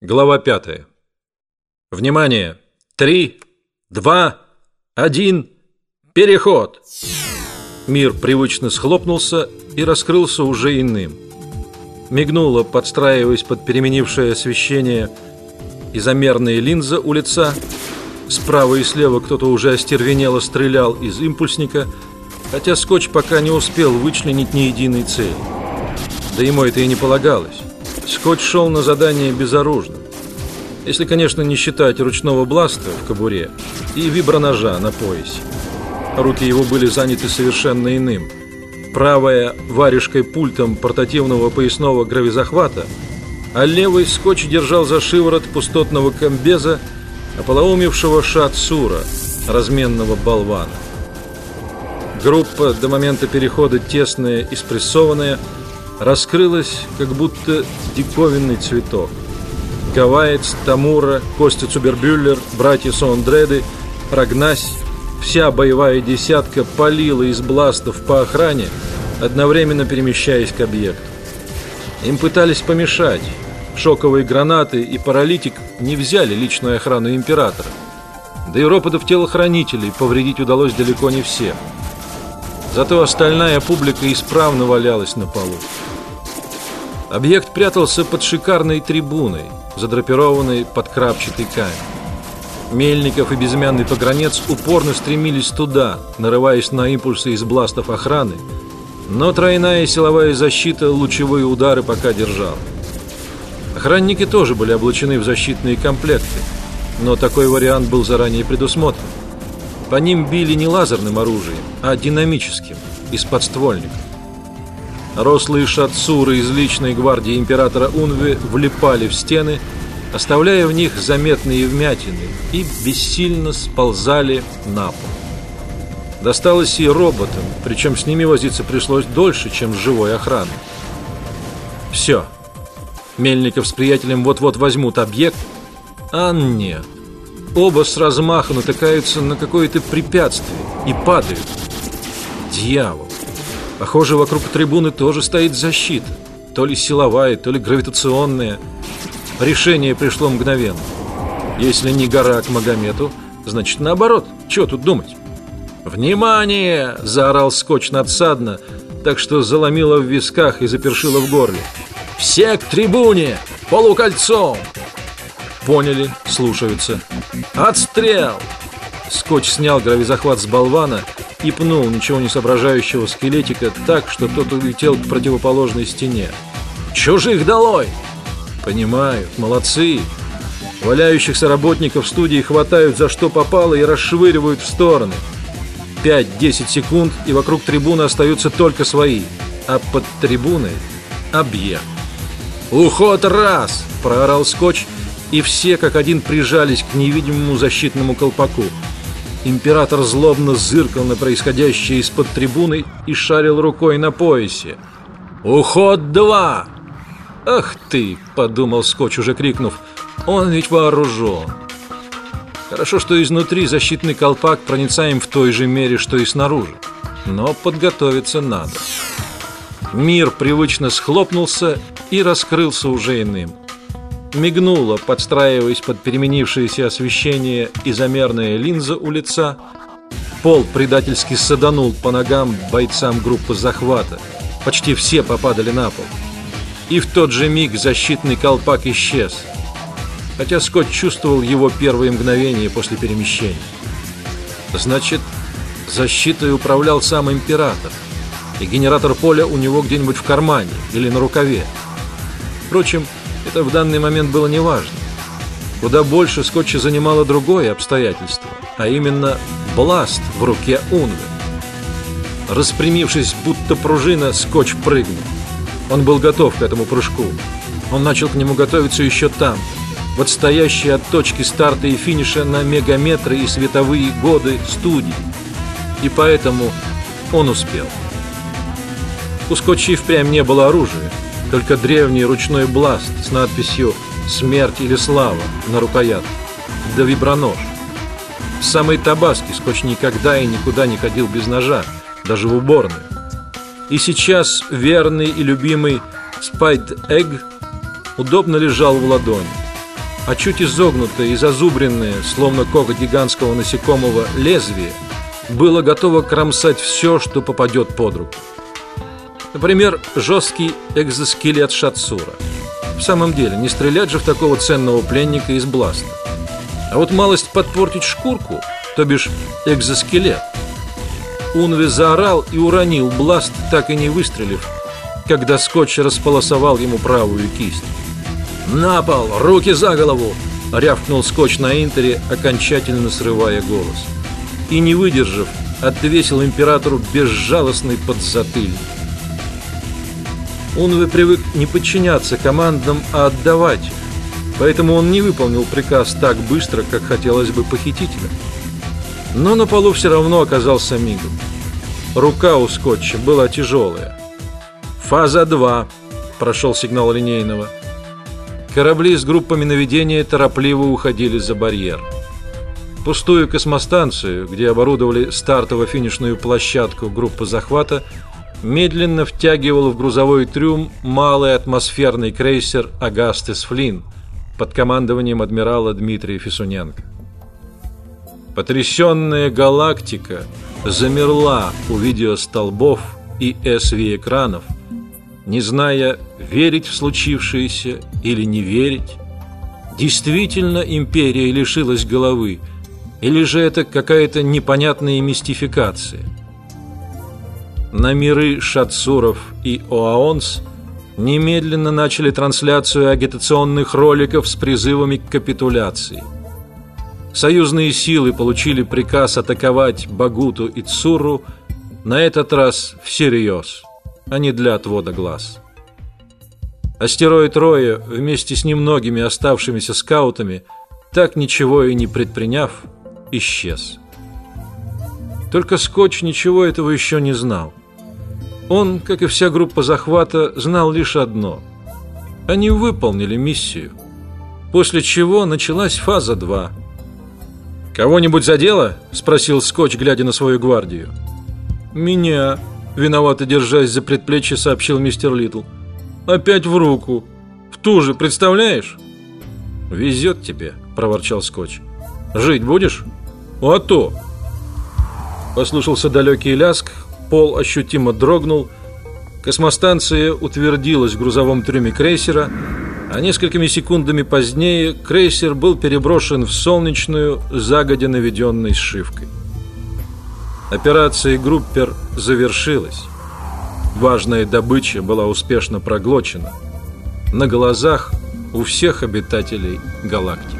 Глава пятая. Внимание! Три, два, один, переход! Мир привычно схлопнулся и раскрылся уже иным. Мигнула, подстраиваясь под переменившее освещение, изомерная линза у лица. Справа и слева кто-то уже остервенело стрелял из импульсника, хотя скотч пока не успел вычленить ни единой цели. Да ему это и не полагалось. Скотч шел на задание безоружным. Если, конечно, не считать ручного бласта в кобуре и виброножа на поясе. Руки его были заняты совершенно иным. Правая варежкой пультом портативного поясного гравизахвата, а левый скотч держал за шиворот пустотного комбеза, ополоумевшего шатсура, разменного болвана. Группа до момента перехода тесная и спрессованная – раскрылась, как будто диковинный цветок. Гавайец, Тамура, Костя Цубербюллер, братья Сондреды, Прогнась, вся боевая десятка палила из бластов по охране, одновременно перемещаясь к объекту. Им пытались помешать. Шоковые гранаты и паралитик не взяли личную охрану императора. Да и роботов-телохранителей повредить удалось далеко не всех. Зато остальная публика исправно валялась на полу. Объект прятался под шикарной трибуной, задрапированной под крапчатый камень. Мельников и безымянный погранец упорно стремились туда, нарываясь на импульсы из бластов охраны, но тройная силовая защита лучевые удары пока держала. Охранники тоже были облачены в защитные комплекты, но такой вариант был заранее предусмотрен. По ним били не лазерным оружием, а динамическим, из подствольников. Рослые шатсуры из личной гвардии императора Унве влипали в стены, оставляя в них заметные вмятины, и бессильно сползали на пол. Досталось и роботам, причем с ними возиться пришлось дольше, чем с живой охраной. Все. Мельников с приятелем вот-вот возьмут объект, а нет. Оба с размаха натыкаются на какое-то препятствие и падают. Дьявол! Похоже, вокруг трибуны тоже стоит защита. То ли силовая, то ли гравитационная. Решение пришло мгновенно. Если не гора к Магомету, значит наоборот. Чего тут думать? «Внимание!» – заорал скотч надсадно, так что заломило в висках и запершило в горле. «Все к трибуне! Полукольцом!» Поняли, слушаются. «Отстрел!» Скотч снял гравизахват с болвана и пнул ничего не соображающего скелетика так, что тот улетел к противоположной стене. «Чужих долой!» «Понимают, молодцы!» Валяющихся работников студии хватают за что попало и расшвыривают в стороны. 5-10 секунд, и вокруг трибуны остаются только свои, а под трибуной – объект. «Уход раз!» – проорал скотч, и все как один прижались к невидимому защитному колпаку. Император злобно зыркал на происходящее из-под трибуны и шарил рукой на поясе. «Уход два!» «Ах ты!» – подумал Скотч, уже крикнув. «Он ведь вооружен!» Хорошо, что изнутри защитный колпак проницаем в той же мере, что и снаружи. Но подготовиться надо. Мир привычно схлопнулся и раскрылся уже иным мигнула, подстраиваясь под переменившееся освещение изомерная линза у лица. Пол предательски саданул по ногам бойцам группы захвата. Почти все попадали на пол. И в тот же миг защитный колпак исчез. Хотя Скотт чувствовал его первые мгновения после перемещения. Значит, защитой управлял сам император. И генератор поля у него где-нибудь в кармане или на рукаве. Впрочем, это в данный момент было неважно. Куда больше скотча занимало другое обстоятельство, а именно бласт в руке Унвы. Распрямившись, будто пружина, скотч прыгнул. Он был готов к этому прыжку. Он начал к нему готовиться еще там, в отстоящей от точки старта и финиша на мегаметры и световые годы студии. И поэтому он успел. У скотча и впрямь не было оружия, только древний ручной бласт с надписью «Смерть или слава» на рукоятке, да вибронож. В самой Табаске скотч никогда и никуда не ходил без ножа, даже в уборную. И сейчас верный и любимый Спайт Эгг удобно лежал в ладони, а чуть изогнутое и зазубренное, словно коготь гигантского насекомого, лезвие было готово кромсать все, что попадет под руку. Например, жесткий экзоскелет Шатсура. В самом деле, не стрелять же в такого ценного пленника из бласта. А вот малость подпортить шкурку, то бишь экзоскелет. Унви заорал и уронил бласт, так и не выстрелив, когда скотч располосовал ему правую кисть. «На пол! Руки за голову!» — рявкнул скотч на интере, окончательно срывая голос. И, не выдержав, отвесил императору безжалостный подзатыльник. Унве привык не подчиняться командам, а отдавать. Поэтому он не выполнил приказ так быстро, как хотелось бы похитителям. Но на полу все равно оказался мигом. Рука у скотча была тяжелая. «Фаза 2», – прошел сигнал линейного. Корабли с группами наведения торопливо уходили за барьер. Пустую космостанцию, где оборудовали стартово-финишную площадку группы захвата, медленно втягивал в грузовой трюм малый атмосферный крейсер «Агастес Флинн» под командованием адмирала Дмитрия Фисуненко. Потрясенная галактика замерла у видеостолбов и СВ-экранов – не зная, верить в случившееся или не верить. Действительно империя лишилась головы, или же это какая-то непонятная мистификация? На миры Шатсуров и Оаонс немедленно начали трансляцию агитационных роликов с призывами к капитуляции. Союзные силы получили приказ атаковать Багуту и Цуру, на этот раз всерьез а не для отвода глаз. Астероид Роя вместе с немногими оставшимися скаутами, так ничего и не предприняв, исчез. Только Скотч ничего этого еще не знал. Он, как и вся группа захвата, знал лишь одно: они выполнили миссию. После чего началась фаза 2. Кого-нибудь задело? спросил Скотч, глядя на свою гвардию. Меня, Виновато держась за предплечье, сообщил мистер Литл. Опять в руку. В ту же, представляешь? Везет тебе, проворчал Скотч. Жить будешь? А то. Послышался далекий ляск, пол ощутимо дрогнул. Космостанция утвердилась в грузовом трюме крейсера, а несколькими секундами позднее крейсер был переброшен в солнечную, загодя наведенной сшивкой. Операция «Группер» завершилась. Важная добыча была успешно проглочена на глазах у всех обитателей галактики.